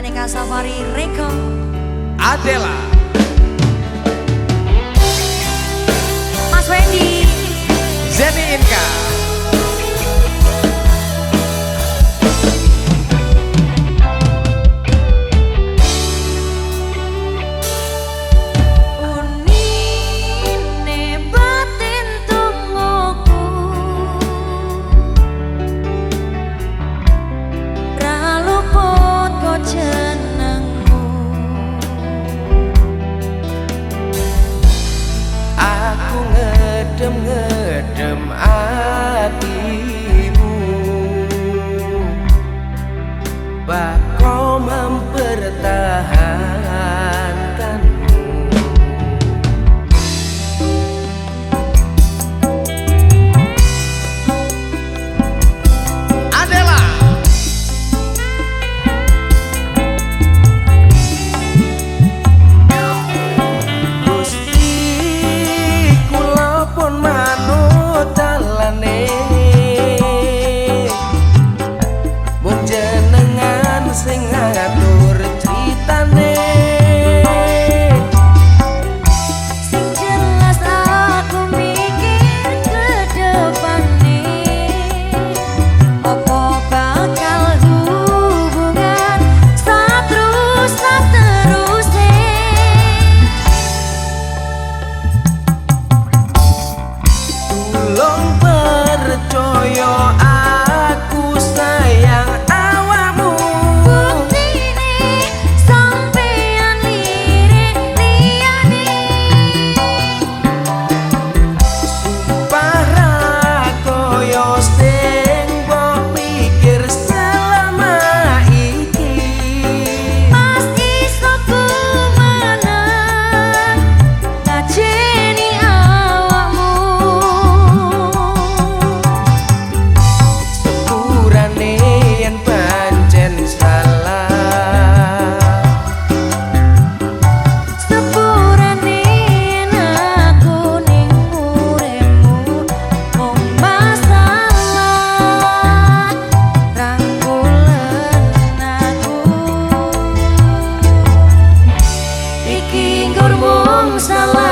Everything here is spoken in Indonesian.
Aneka Safari Reko Adela It's not like